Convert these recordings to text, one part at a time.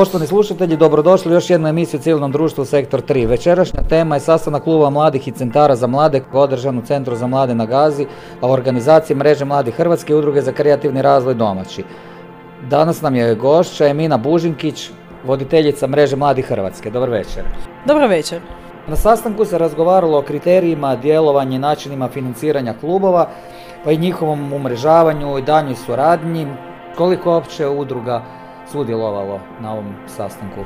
Poštovani slušatelji, dobrodošli u još jednu emisiju civilnom društvu Sektor 3. Večerašnja tema je sastanak kluba mladih i centara za mlade održan u Centru za mlade na Gazi, a organizaciji Mreže mladih Hrvatske i udruge za kreativni razvoj domaći. Danas nam je gošća Emina Bužinkić, voditeljica Mreže mladih Hrvatske. Dobar večer. Dobro večer. Na sastanku se razgovaralo o kriterijima, djelovanju i načinima financiranja klubova, pa i njihovom umrežavanju i danjoj suradnji. Koliko opće udruga sudjelovalo na ovom sastanku?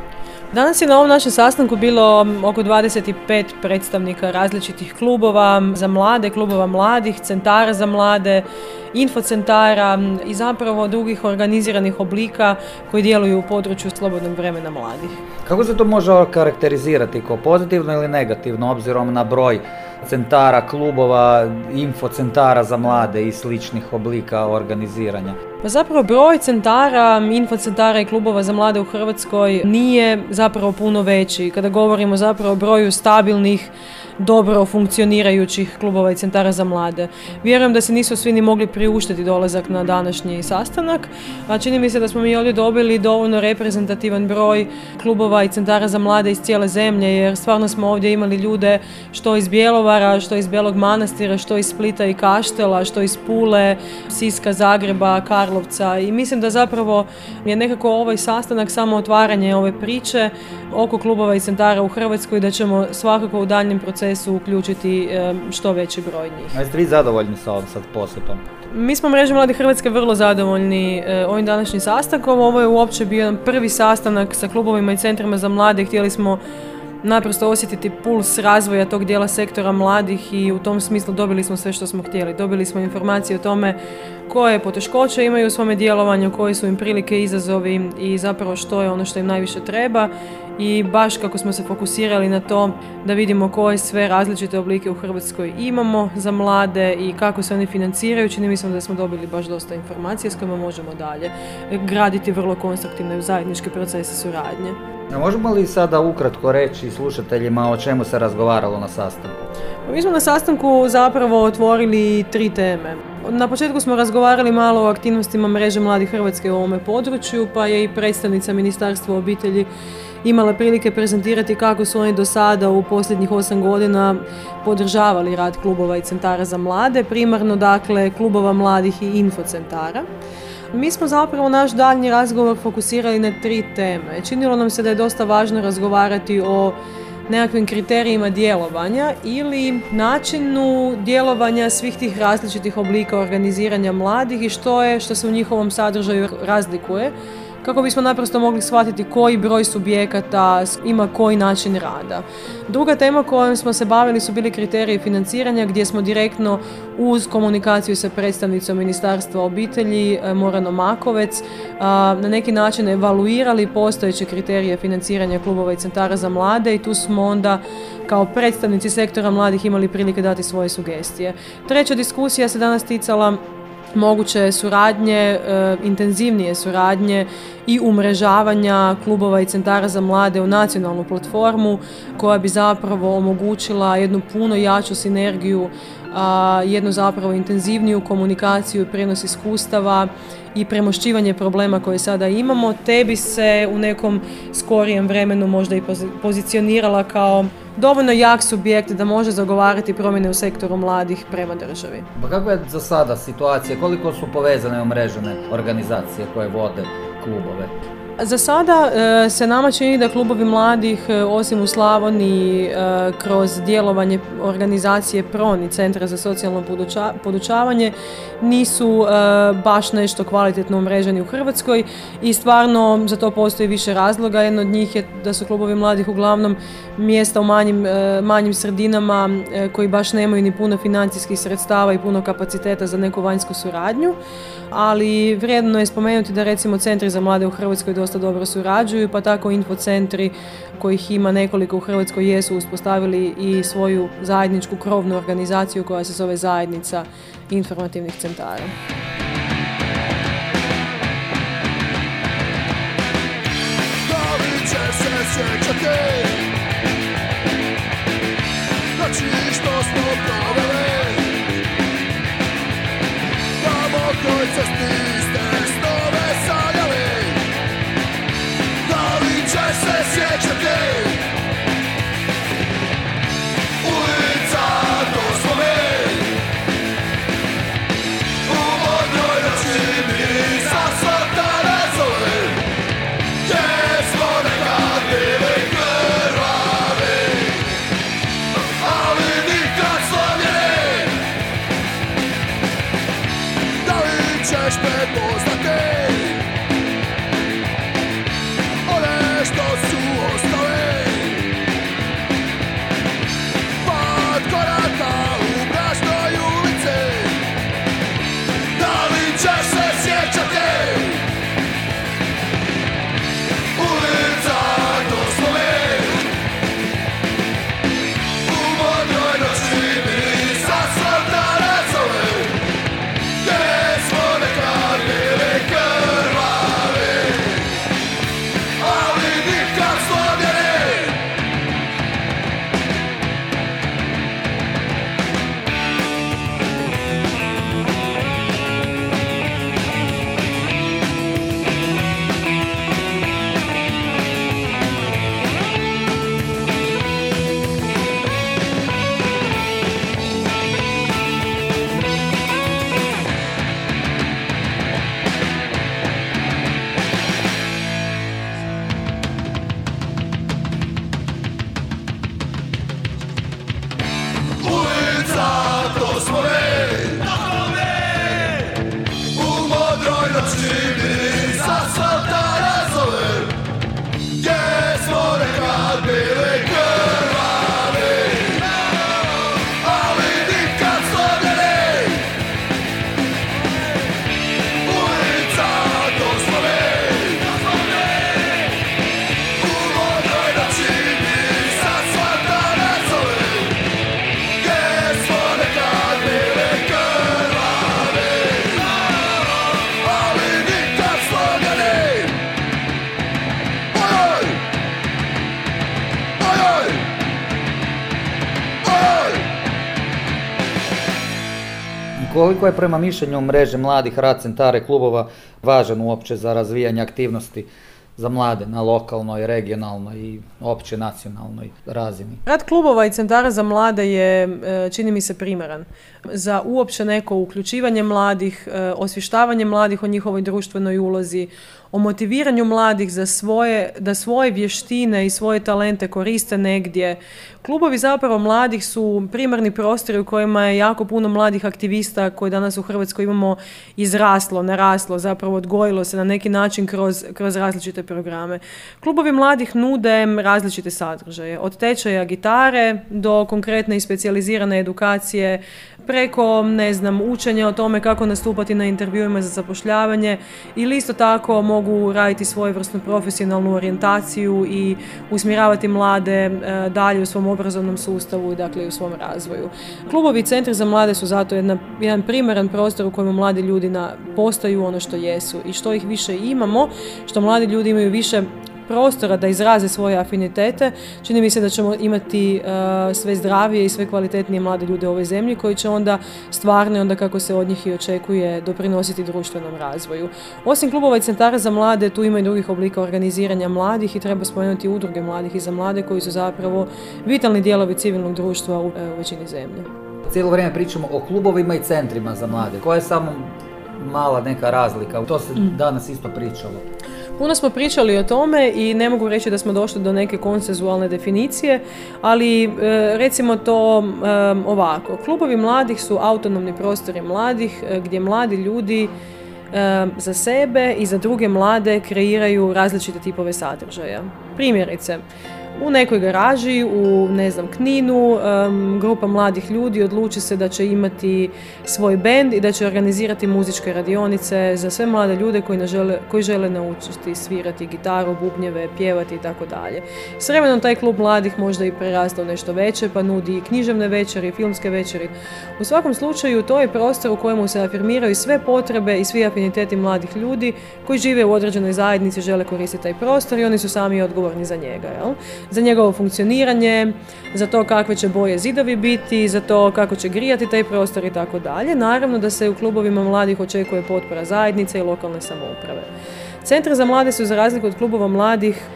Danas je na ovom našem sastanku bilo oko 25 predstavnika različitih klubova za mlade, klubova mladih, centara za mlade, infocentara i zapravo drugih organiziranih oblika koji djeluju u području slobodnog vremena mladih. Kako se to može karakterizirati, kao pozitivno ili negativno, obzirom na broj centara, klubova, infocentara za mlade i sličnih oblika organiziranja? Pa zapravo broj centara, infocentara i klubova za mlade u Hrvatskoj nije zapravo puno veći. Kada govorimo zapravo o broju stabilnih dobro funkcionirajućih klubova i centara za mlade. Vjerujem da se nisu svi ni mogli priuštiti dolazak na današnji sastanak, a čini mi se da smo mi ovdje dobili dovoljno reprezentativan broj klubova i centara za mlade iz cijele zemlje, jer stvarno smo ovdje imali ljude što iz Bjelovara, što iz Belog Manastira, što iz Splita i Kaštela, što iz Pule, Siska, Zagreba, Karlovca i mislim da zapravo je nekako ovaj sastanak samo otvaranje ove priče oko klubova i centara u Hrvatskoj da ćemo svakako u daljnjem procesu uključiti što veći broj njih. Jeste vi zadovoljni sa ovom sad posjetom? Mi smo mreže Mladi Hrvatske vrlo zadovoljni e, ovim današnjim sastankom. Ovo je uopće bio prvi sastanak sa klubovima i centrima za mlade. Htjeli smo naprosto osjetiti puls razvoja tog dijela sektora mladih i u tom smislu dobili smo sve što smo htjeli. Dobili smo informacije o tome koje poteškoće imaju u svome djelovanju, koje su im prilike izazovi i zapravo što je ono što im najviše treba i baš kako smo se fokusirali na to da vidimo koje sve različite oblike u Hrvatskoj imamo za mlade i kako se oni financiraju, čini mislim da smo dobili baš dosta informacija s kojima možemo dalje graditi vrlo konstruktivne zajedničke procese suradnje. A možemo li sada ukratko reći slušateljima o čemu se razgovaralo na sastanku? Mi smo na sastanku zapravo otvorili tri teme. Na početku smo razgovarali malo o aktivnostima mreže Mladih Hrvatske u ovome području, pa je i predstavnica Ministarstva obitelji imala prilike prezentirati kako su oni do sada u posljednjih osam godina podržavali rad klubova i centara za mlade, primarno dakle klubova mladih i infocentara. Mi smo zapravo naš daljnji razgovor fokusirali na tri teme. Činilo nam se da je dosta važno razgovarati o nekakvim kriterijima djelovanja ili načinu djelovanja svih tih različitih oblika organiziranja mladih i što je što se u njihovom sadržaju razlikuje kako bismo naprosto mogli shvatiti koji broj subjekata ima koji način rada. Druga tema kojom smo se bavili su bili kriteriji financiranja gdje smo direktno uz komunikaciju sa predstavnicom Ministarstva obitelji e, Morano Makovec na neki način evaluirali postojeće kriterije financiranja klubova i centara za mlade i tu smo onda kao predstavnici sektora mladih imali prilike dati svoje sugestije. Treća diskusija se danas ticala moguće suradnje, e, intenzivnije suradnje i umrežavanja klubova i centara za mlade u nacionalnu platformu koja bi zapravo omogućila jednu puno jaču sinergiju, jednu zapravo intenzivniju komunikaciju i prenos iskustava i premošćivanje problema koje sada imamo, te bi se u nekom skorijem vremenu možda i pozicionirala kao dovoljno jak subjekt da može zagovarati promjene u sektoru mladih prema državi. Pa kako je za sada situacija? Koliko su povezane omrežene organizacije koje vode klubove? Za sada e, se nama čini da klubovi mladih, e, osim u Slavoniji, e, kroz djelovanje organizacije PRON i Centra za socijalno podučavanje, nisu baš nešto kvalitetno umreženi u Hrvatskoj i stvarno za to postoji više razloga. Jedno od njih je da su klubovi mladih uglavnom mjesta u manjim, manjim sredinama koji baš nemaju ni puno financijskih sredstava i puno kapaciteta za neku vanjsku suradnju, ali vrijedno je spomenuti da recimo centri za mlade u Hrvatskoj dosta dobro surađuju, pa tako infocentri kojih ima nekoliko u Hrvatskoj jesu uspostavili i svoju zajedničku krovnu organizaciju koja se zove Zajednica informativnih centara. Just Koliko je prema mišljenju mreže mladih rad centara i klubova važan uopće za razvijanje aktivnosti za mlade na lokalnoj, regionalnoj i opće nacionalnoj razini. Rad klubova i centara za mlade je, e, čini mi se, primaran za uopće neko uključivanje mladih, e, osvještavanje mladih o njihovoj društvenoj ulozi, o motiviranju mladih za svoje, da svoje vještine i svoje talente koriste negdje. Klubovi zapravo mladih su primarni prostori u kojima je jako puno mladih aktivista koje danas u Hrvatskoj imamo izraslo, naraslo, zapravo odgojilo se na neki način kroz, kroz različite programe. Klubovi mladih nude različite sadržaje, od tečaja gitare do konkretne i specijalizirane edukacije, preko, ne znam, učenja o tome kako nastupati na intervjuima za zapošljavanje ili isto tako mogu raditi svojevrsnu profesionalnu orijentaciju i usmjeravati mlade e, dalje u svom obrazovnom sustavu i dakle u svom razvoju. Klubovi i centri za mlade su zato jedna, jedan primaran prostor u kojem mladi ljudi na, postaju ono što jesu i što ih više imamo, što mladi ljudi imaju više prostora da izraze svoje afinitete, čini mi se da ćemo imati uh, sve zdravije i sve kvalitetnije mlade ljude u ovoj zemlji koji će onda stvarno onda kako se od njih i očekuje doprinositi društvenom razvoju. Osim klubova i centara za mlade, tu ima i drugih oblika organiziranja mladih i treba spomenuti udruge mladih i za mlade koji su zapravo vitalni dijelovi civilnog društva u, u većini zemlje. Cijelo vrijeme pričamo o klubovima i centrima za mlade. Koja je samo mala neka razlika? To se mm. danas isto pričalo. Puno smo pričali o tome i ne mogu reći da smo došli do neke konsenzualne definicije, ali e, recimo to e, ovako. Klubovi mladih su autonomni prostori mladih e, gdje mladi ljudi za sebe i za druge mlade kreiraju različite tipove sadržaja. Primjerice, u nekoj garaži, u ne znam, Kninu, grupa mladih ljudi odluči se da će imati svoj bend i da će organizirati muzičke radionice za sve mlade ljude koji, ne žele, koji žele naučiti svirati gitaru, bubnjeve, pjevati i tako dalje. S vremenom taj klub mladih možda i prerasta u nešto veće, pa nudi i književne večeri, filmske večeri. U svakom slučaju to je prostor u kojemu se afirmiraju sve potrebe i svi afiniteti mladih ljudi koji žive u određenoj zajednici, žele koristiti taj prostor i oni su sami odgovorni za njega. Jel? Za njegovo funkcioniranje, za to kakve će boje zidovi biti, za to kako će grijati taj prostor i tako dalje. Naravno da se u klubovima mladih očekuje potpora zajednice i lokalne samouprave. Centri za mlade su za razliku od klubova mladih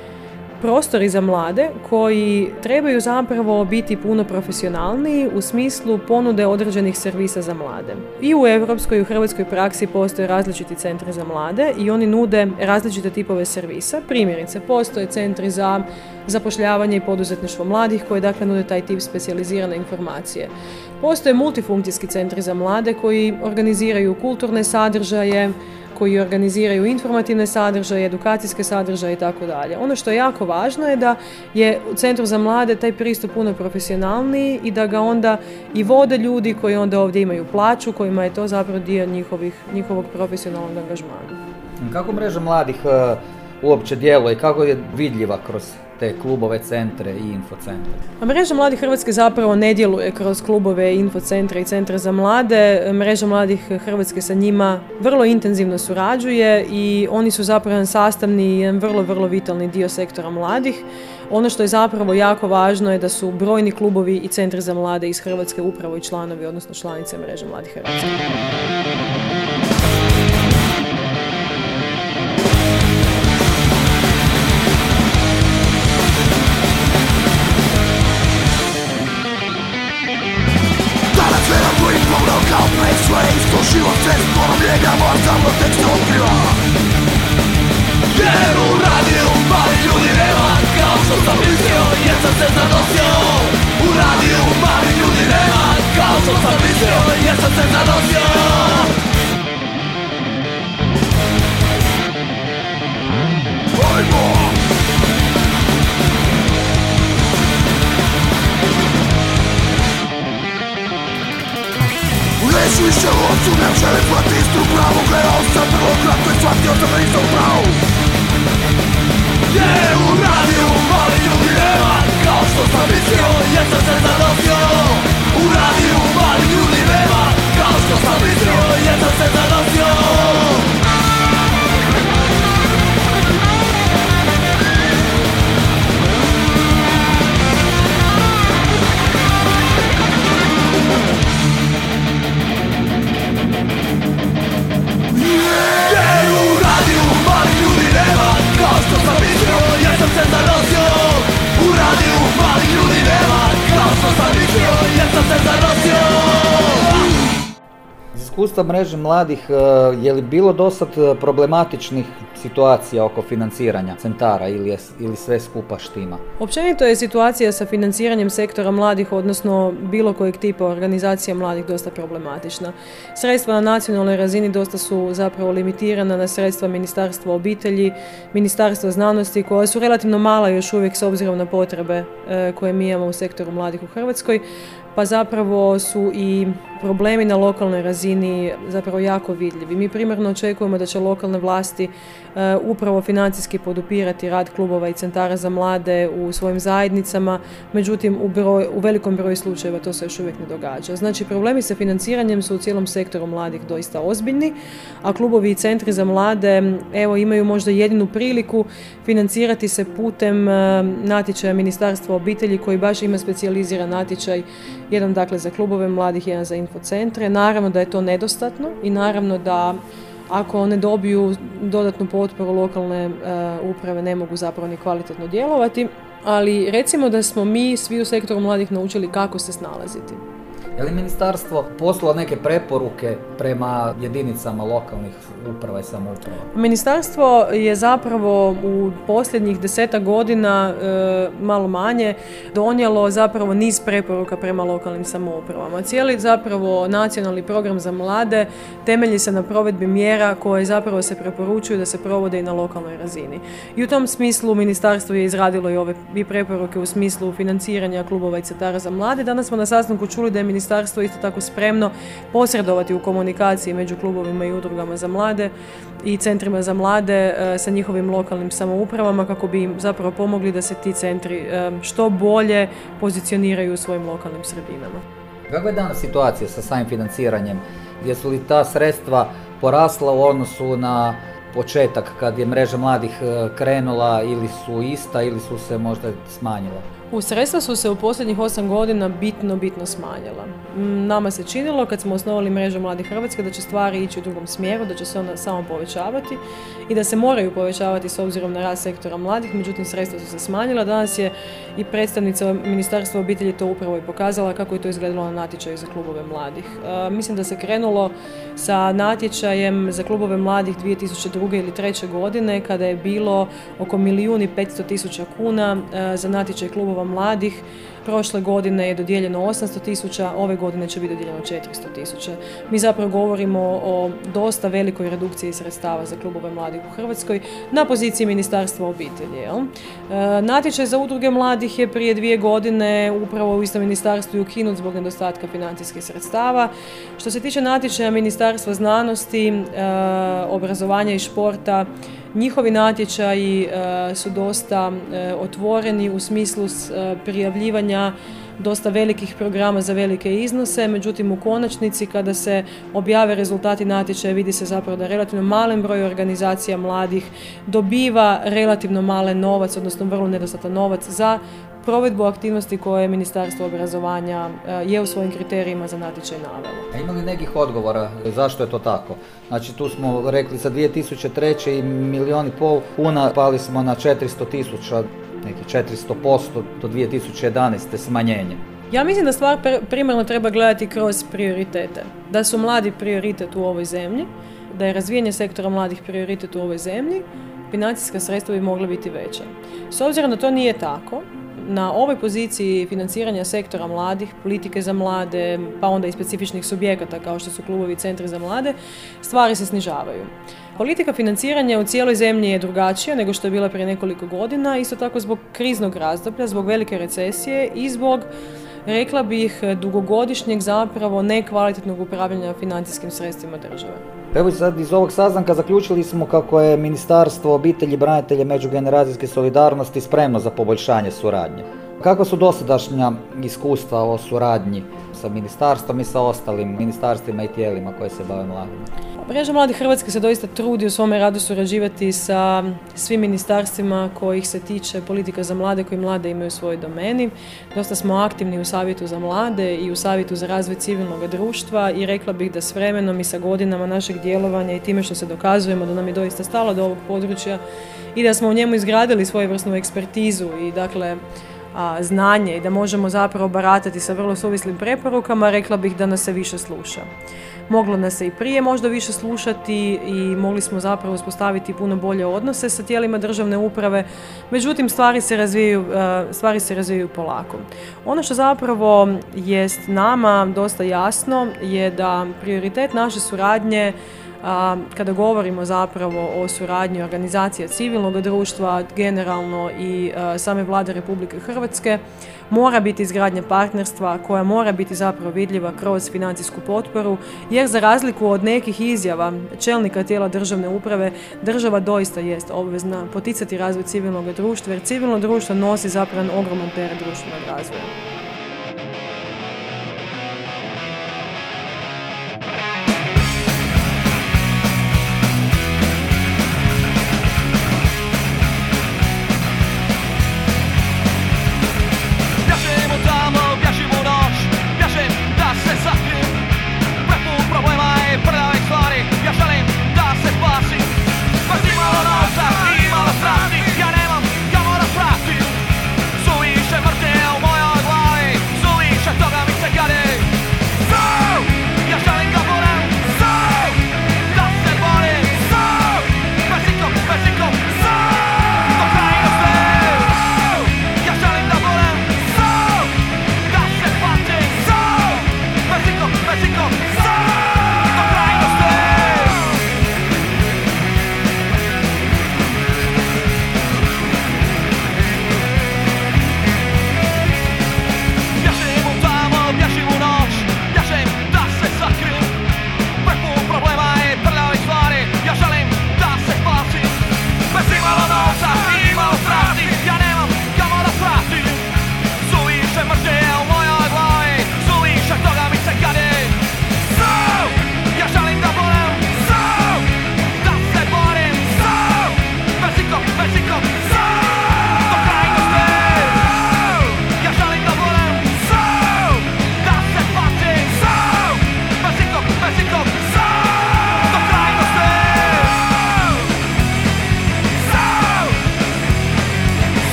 prostori za mlade koji trebaju zapravo biti puno profesionalniji u smislu ponude određenih servisa za mlade. I u europskoj i u hrvatskoj praksi postoje različiti centri za mlade i oni nude različite tipove servisa. Primjerice, postoje centri za zapošljavanje i poduzetništvo mladih koji dakle nude taj tip specijalizirane informacije. Postoje multifunkcijski centri za mlade koji organiziraju kulturne sadržaje, koji organiziraju informativne sadržaje, edukacijske sadržaje i tako dalje. Ono što je jako važno je da je u Centru za mlade taj pristup puno profesionalniji i da ga onda i vode ljudi koji onda ovdje imaju plaću, kojima je to zapravo dio njihovih, njihovog profesionalnog angažmana. Kako mreža mladih uh, uopće djeluje i kako je vidljiva kroz te klubove, centre i infocentre? A mreža Mladih Hrvatske zapravo ne djeluje kroz klubove, infocentre i centre za mlade. Mreža Mladih Hrvatske sa njima vrlo intenzivno surađuje i oni su zapravo sastavni i jedan vrlo, vrlo vitalni dio sektora mladih. Ono što je zapravo jako važno je da su brojni klubovi i centri za mlade iz Hrvatske upravo i članovi, odnosno članice mreže Mladih Hrvatske. Iskustva mreže mladih, e, je li bilo dosad problematičnih situacija oko financiranja centara ili, je, ili sve skupa štima? Općenito je situacija sa financiranjem sektora mladih, odnosno bilo kojeg tipa organizacija mladih dosta problematična. Sredstva na nacionalnoj razini dosta su zapravo limitirana na sredstva Ministarstva obitelji, Ministarstva znanosti koja su relativno mala još uvijek s obzirom na potrebe e, koje mi imamo u sektoru mladih u Hrvatskoj, pa zapravo su i problemi na lokalnoj razini zapravo jako vidljivi. Mi primarno očekujemo da će lokalne vlasti e, upravo financijski podupirati rad klubova i centara za mlade u svojim zajednicama, međutim u, broj, u velikom broju slučajeva to se još uvijek ne događa. Znači problemi sa financiranjem su u cijelom sektoru mladih doista ozbiljni, a klubovi i centri za mlade evo imaju možda jedinu priliku financirati se putem e, natječaja Ministarstva obitelji koji baš ima specijaliziran natječaj, jedan dakle za klubove mladih, jedan za infocentre. Naravno da je to nedostatno i naravno da ako ne dobiju dodatnu potporu lokalne e, uprave ne mogu zapravo ni kvalitetno djelovati. Ali recimo da smo mi svi u sektoru mladih naučili kako se snalaziti. Je li ministarstvo poslalo neke preporuke prema jedinicama lokalnih uprava i samouprava? Ministarstvo je zapravo u posljednjih deseta godina, e, malo manje, donijelo zapravo niz preporuka prema lokalnim samoupravama. Cijeli zapravo nacionalni program za mlade temelji se na provedbi mjera koje zapravo se preporučuju da se provode i na lokalnoj razini. I u tom smislu ministarstvo je izradilo i ove i preporuke u smislu financiranja klubova i centara za mlade. Danas smo na sastanku čuli da je ministarstvo isto tako spremno posredovati u komunikaciji među klubovima i udrugama za mlade i centrima za mlade e, sa njihovim lokalnim samoupravama kako bi im zapravo pomogli da se ti centri e, što bolje pozicioniraju u svojim lokalnim sredinama. Kakva je danas situacija sa samim financiranjem? Jesu li ta sredstva porasla u odnosu na početak kad je mreža mladih e, krenula ili su ista ili su se možda smanjila? U sredstva su se u posljednjih osam godina bitno, bitno smanjila. Nama se činilo kad smo osnovali mrežu Mladih Hrvatske da će stvari ići u drugom smjeru, da će se ona samo povećavati i da se moraju povećavati s obzirom na rast sektora mladih, međutim sredstva su se smanjila. Danas je i predstavnica Ministarstva obitelji to upravo i pokazala kako je to izgledalo na natječaju za klubove mladih. E, mislim da se krenulo sa natječajem za klubove mladih 2002. ili 2003. godine kada je bilo oko milijun i 500 tisuća kuna e, za natječaj klubova mladih. Prošle godine je dodijeljeno 800 tisuća, ove godine će biti dodijeljeno 400 tisuća. Mi zapravo govorimo o dosta velikoj redukciji sredstava za klubove mladih u Hrvatskoj na poziciji Ministarstva obitelji. Jel? E, natječaj za udruge mladih je prije dvije godine upravo u istom ministarstvu i ukinut zbog nedostatka financijskih sredstava. Što se tiče natječaja Ministarstva znanosti, e, obrazovanja i športa, Njihovi natječaji e, su dosta otvoreni u smislu e, dosta velikih programa za velike iznose, međutim u konačnici kada se objave rezultati natječaja vidi se zapravo da relativno malen broj organizacija mladih dobiva relativno malen novac, odnosno vrlo nedostatan novac za provedbu aktivnosti koje Ministarstvo obrazovanja e, je u svojim kriterijima za natječaj navelo. A ima li nekih odgovora zašto je to tako? Znači tu smo rekli za 2003. i milijun i pol kuna pali smo na 400 tisuća, neki 400% do 2011. smanjenje. Ja mislim da stvar primarno treba gledati kroz prioritete. Da su mladi prioritet u ovoj zemlji, da je razvijanje sektora mladih prioritet u ovoj zemlji, financijska sredstva bi mogla biti veća. S obzirom da to nije tako, na ovoj poziciji financiranja sektora mladih, politike za mlade, pa onda i specifičnih subjekata kao što su klubovi i centri za mlade, stvari se snižavaju. Politika financiranja u cijeloj zemlji je drugačija nego što je bila prije nekoliko godina, isto tako zbog kriznog razdoblja, zbog velike recesije i zbog rekla bih dugogodišnjeg zapravo nekvalitetnog upravljanja financijskim sredstvima države. Evo sad iz ovog saznanka zaključili smo kako je Ministarstvo obitelji, branitelja i međugeneracijske solidarnosti spremno za poboljšanje suradnje. Kakva su dosadašnja iskustva o suradnji sa ministarstvom i sa ostalim ministarstvima i tijelima koje se bave mladima? Mreža Mladih Hrvatske se doista trudi u svome radu surađivati sa svim ministarstvima kojih se tiče politika za mlade koji mlade imaju u svojoj domeni. Dosta smo aktivni u savjetu za mlade i u savjetu za razvoj civilnog društva i rekla bih da s vremenom i sa godinama našeg djelovanja i time što se dokazujemo da nam je doista stalo do ovog područja i da smo u njemu izgradili svojevrsnu ekspertizu i dakle znanje i da možemo zapravo baratati sa vrlo suvislim preporukama, rekla bih da nas se više sluša. Moglo nas se i prije možda više slušati i mogli smo zapravo uspostaviti puno bolje odnose sa tijelima državne uprave, međutim stvari se razvijaju, stvari se razvijaju polako. Ono što zapravo jest nama dosta jasno je da prioritet naše suradnje kada govorimo zapravo o suradnji organizacija civilnog društva, generalno i same vlade Republike Hrvatske, mora biti izgradnja partnerstva koja mora biti zapravo vidljiva kroz financijsku potporu, jer za razliku od nekih izjava čelnika tijela državne uprave, država doista jest obvezna poticati razvoj civilnog društva, jer civilno društvo nosi zapravo ogroman teret društvenog razvoja.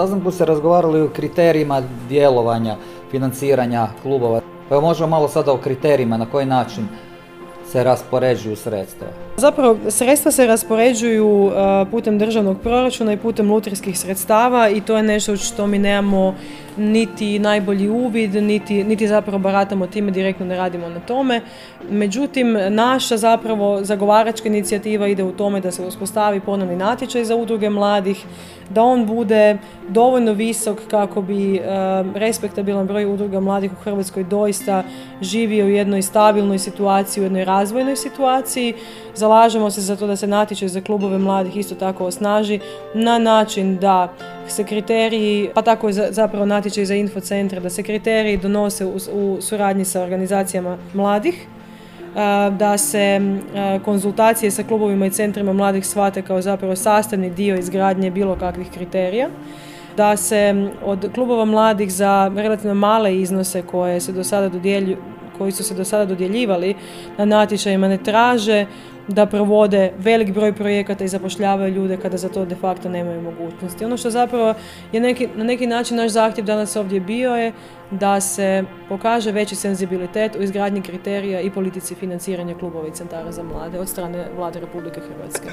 Sastanku se razgovarali o kriterijima djelovanja, financiranja klubova. Pa možemo malo sada o kriterijima, na koji način se raspoređuju sredstva? Zapravo, sredstva se raspoređuju uh, putem državnog proračuna i putem lutrijskih sredstava i to je nešto što mi nemamo niti najbolji uvid, niti, niti zapravo baratamo time, direktno ne radimo na tome. Međutim, naša zapravo zagovaračka inicijativa ide u tome da se uspostavi ponovni natječaj za udruge mladih, da on bude dovoljno visok kako bi e, respektabilan broj udruga mladih u Hrvatskoj doista živio u jednoj stabilnoj situaciji, u jednoj razvojnoj situaciji. Zalažemo se za to da se natječaj za klubove mladih isto tako osnaži na način da se kriteriji, pa tako je zapravo natječaj za infocentre, da se kriteriji donose u, suradnji sa organizacijama mladih, da se konzultacije sa klubovima i centrima mladih shvate kao zapravo sastavni dio izgradnje bilo kakvih kriterija da se od klubova mladih za relativno male iznose koje se do sada dodjelju, koji su se do sada dodjeljivali na natječajima ne traže da provode velik broj projekata i zapošljavaju ljude kada za to de facto nemaju mogućnosti. Ono što zapravo je neki, na neki način naš zahtjev danas ovdje bio je da se pokaže veći senzibilitet u izgradnji kriterija i politici financiranja klubova i centara za mlade od strane vlade Republike Hrvatske.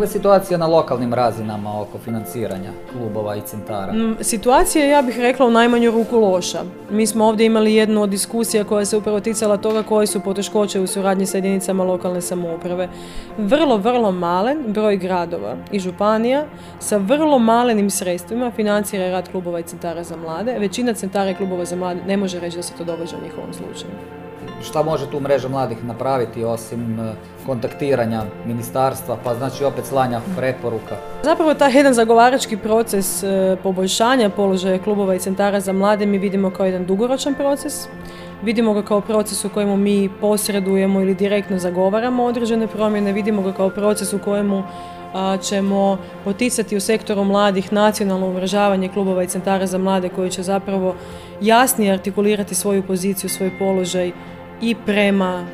Kakva je situacija na lokalnim razinama oko financiranja klubova i centara? Mm, Situacija je, ja bih rekla, u najmanju ruku loša. Mi smo ovdje imali jednu od diskusija koja se upravo ticala toga koje su poteškoće u suradnji sa jedinicama lokalne samouprave. Vrlo, vrlo malen broj gradova i županija sa vrlo malenim sredstvima financira rad klubova i centara za mlade. Većina centara i klubova za mlade ne može reći da se to događa u njihovom slučaju. Šta može tu mreža mladih napraviti osim e, kontaktiranja ministarstva, pa znači opet slanja preporuka? Zapravo taj jedan zagovarački proces e, poboljšanja položaja klubova i centara za mlade mi vidimo kao jedan dugoročan proces. Vidimo ga kao proces u kojemu mi posredujemo ili direktno zagovaramo određene promjene, vidimo ga kao proces u kojemu ćemo poticati u sektoru mladih nacionalno umrežavanje klubova i centara za mlade koji će zapravo jasnije artikulirati svoju poziciju, svoj položaj i prema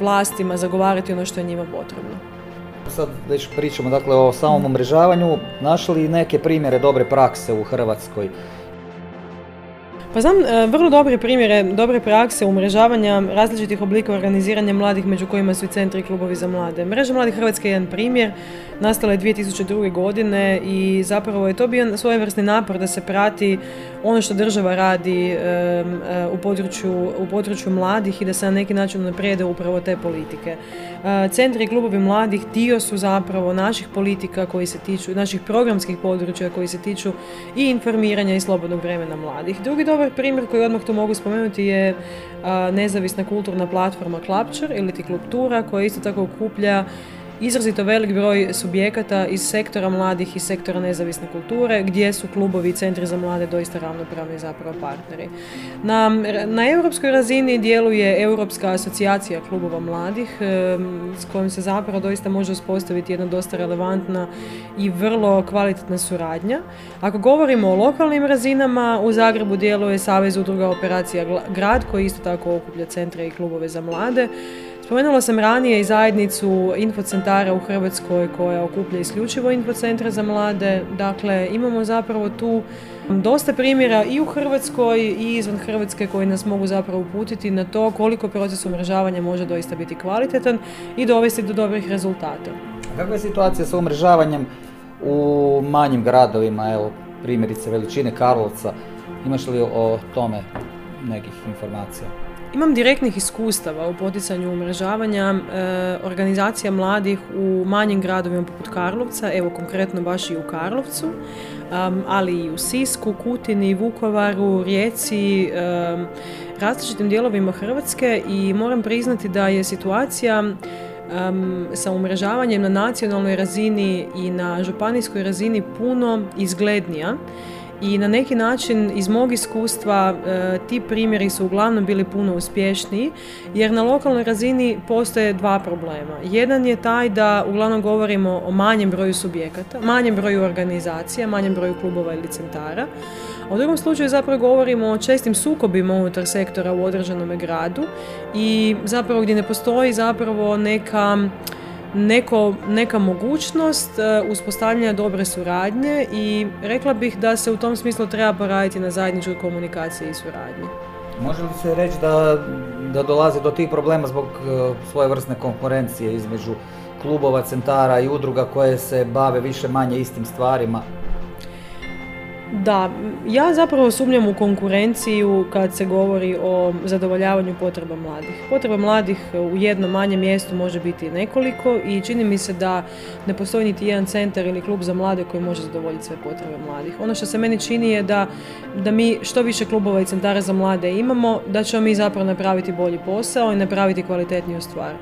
vlastima zagovarati ono što je njima potrebno. Sad već pričamo dakle o samom umrežavanju, našli li neke primjere dobre prakse u Hrvatskoj? Pa znam e, vrlo dobre primjere, dobre prakse umrežavanja različitih oblika organiziranja mladih među kojima su i centri i klubovi za mlade. Mreža mladih Hrvatske je jedan primjer, nastala je 2002. godine i zapravo je to bio svojevrsni napor da se prati ono što država radi e, e, u području, u području mladih i da se na neki način naprijede upravo te politike. E, Centri i klubovi mladih dio su zapravo naših politika koji se tiču, naših programskih područja koji se tiču i informiranja i slobodnog vremena mladih. Drugi dobar primjer koji odmah to mogu spomenuti je a, nezavisna kulturna platforma Klapčar ili ti Kluptura koja isto tako okuplja izrazito velik broj subjekata iz sektora mladih i sektora nezavisne kulture gdje su klubovi i centri za mlade doista ravnopravni zapravo partneri. Na, na europskoj razini djeluje Europska asocijacija klubova mladih s kojom se zapravo doista može uspostaviti jedna dosta relevantna i vrlo kvalitetna suradnja. Ako govorimo o lokalnim razinama, u Zagrebu djeluje Savez udruga operacija Grad koji isto tako okuplja centre i klubove za mlade. Spomenula sam ranije i zajednicu infocentara u Hrvatskoj koja okuplja isključivo infocentre za mlade. Dakle, imamo zapravo tu dosta primjera i u Hrvatskoj i izvan Hrvatske koji nas mogu zapravo uputiti na to koliko proces umrežavanja može doista biti kvalitetan i dovesti do dobrih rezultata. Kakva je situacija sa umrežavanjem u manjim gradovima, evo primjerice veličine Karlovca, imaš li o tome nekih informacija? Imam direktnih iskustava u poticanju umrežavanja e, organizacija mladih u manjim gradovima poput Karlovca, evo konkretno baš i u Karlovcu, ali i u Sisku, Kutini, Vukovaru, Rijeci, različitim dijelovima Hrvatske i moram priznati da je situacija sa umrežavanjem na nacionalnoj razini i na županijskoj razini puno izglednija i na neki način iz mog iskustva e, ti primjeri su uglavnom bili puno uspješniji jer na lokalnoj razini postoje dva problema. Jedan je taj da uglavnom govorimo o manjem broju subjekata, manjem broju organizacija, manjem broju klubova ili centara. A u drugom slučaju zapravo govorimo o čestim sukobima unutar sektora u određenom gradu i zapravo gdje ne postoji zapravo neka neko, neka mogućnost e, uspostavljanja dobre suradnje i rekla bih da se u tom smislu treba poraditi na zajedničkoj komunikaciji i suradnji. Može li se reći da, da dolazi do tih problema zbog e, svojevrsne konkurencije između klubova, centara i udruga koje se bave više manje istim stvarima? Da, ja zapravo sumnjam u konkurenciju kad se govori o zadovoljavanju potreba mladih. Potreba mladih u jednom manjem mjestu može biti nekoliko i čini mi se da ne postoji niti jedan centar ili klub za mlade koji može zadovoljiti sve potrebe mladih. Ono što se meni čini je da, da mi što više klubova i centara za mlade imamo, da ćemo mi zapravo napraviti bolji posao i napraviti kvalitetniju stvar.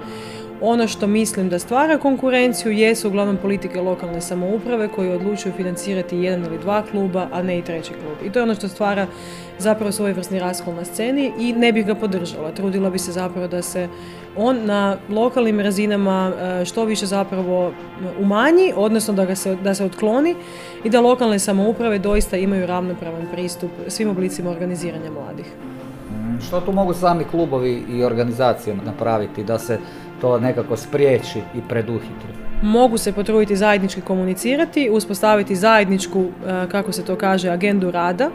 Ono što mislim da stvara konkurenciju jesu uglavnom politike lokalne samouprave koje odlučuju financirati jedan ili dva kluba, a ne i treći klub. I to je ono što stvara zapravo svojevrsni raskol na sceni i ne bih ga podržala. Trudila bi se zapravo da se on na lokalnim razinama e, što više zapravo umanji, odnosno da, ga se, da se otkloni i da lokalne samouprave doista imaju ravnopravan pristup svim oblicima organiziranja mladih. Mm, Što tu mogu sami klubovi i organizacije napraviti da se to nekako spriječi i preduhitri? mogu se potruditi zajednički komunicirati, uspostaviti zajedničku, e, kako se to kaže, agendu rada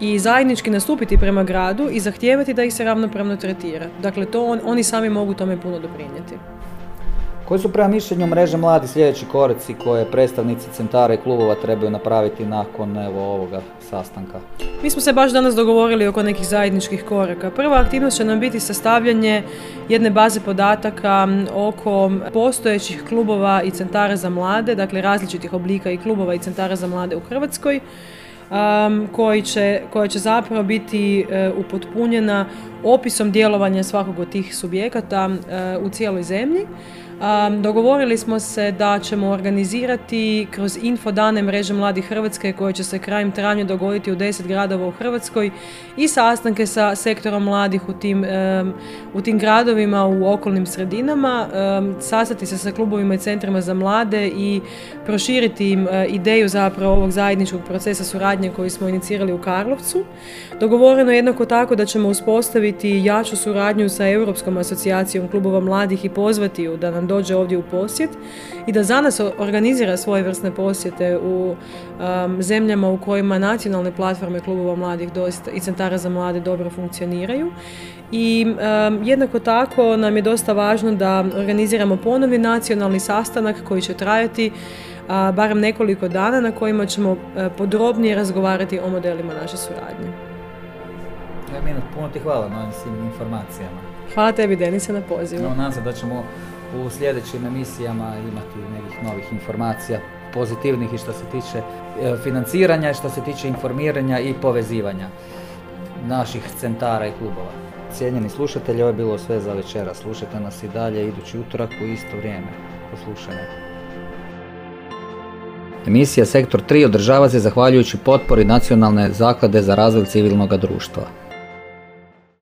i zajednički nastupiti prema gradu i zahtijevati da ih se ravnopravno tretira. Dakle, to on- oni sami mogu tome puno doprinijeti. Koji su prema mišljenju mreže mladi sljedeći koraci koje predstavnici centara i klubova trebaju napraviti nakon evo, ovoga sastanka? Mi smo se baš danas dogovorili oko nekih zajedničkih koraka. Prva aktivnost će nam biti sastavljanje jedne baze podataka oko postojećih klubova i centara za mlade, dakle različitih oblika i klubova i centara za mlade u Hrvatskoj. koji će, koja će zapravo biti e, upotpunjena opisom djelovanja svakog od tih subjekata e, u cijeloj zemlji. Dogovorili smo se da ćemo organizirati kroz info dane mreže Mladih Hrvatske koje će se krajem travnja dogoditi u deset gradova u Hrvatskoj i sastanke sa sektorom mladih u tim, u tim gradovima u okolnim sredinama, sastati se sa klubovima i centrima za mlade i proširiti im e, ideju zapravo ovog zajedničkog procesa suradnje koji smo inicirali u Karlovcu. Dogovoreno je jednako tako da ćemo uspostaviti jaču suradnju sa Europskom asocijacijom klubova mladih i pozvati ju da nam dođe ovdje u posjet i da za nas organizira svoje vrsne posjete u um, zemljama u kojima nacionalne platforme klubova mladih doista i centara za mlade dobro funkcioniraju. I um, jednako tako nam je dosta važno da organiziramo ponovni nacionalni sastanak koji će trajati a, barem nekoliko dana na kojima ćemo e, podrobnije razgovarati o modelima naše suradnje. Minut, puno ti hvala na ovim informacijama. Hvala tebi Denise na pozivu. No, nadam se da ćemo u sljedećim emisijama imati nekih novih informacija pozitivnih i što se tiče e, financiranja i što se tiče informiranja i povezivanja naših centara i klubova. Cijenjeni slušatelji, ovo je bilo sve za večera. Slušajte nas i dalje idući utorak u isto vrijeme. Poslušajmo. Emisija Sektor 3 održava se zahvaljujući potpori Nacionalne zaklade za razvoj civilnog društva.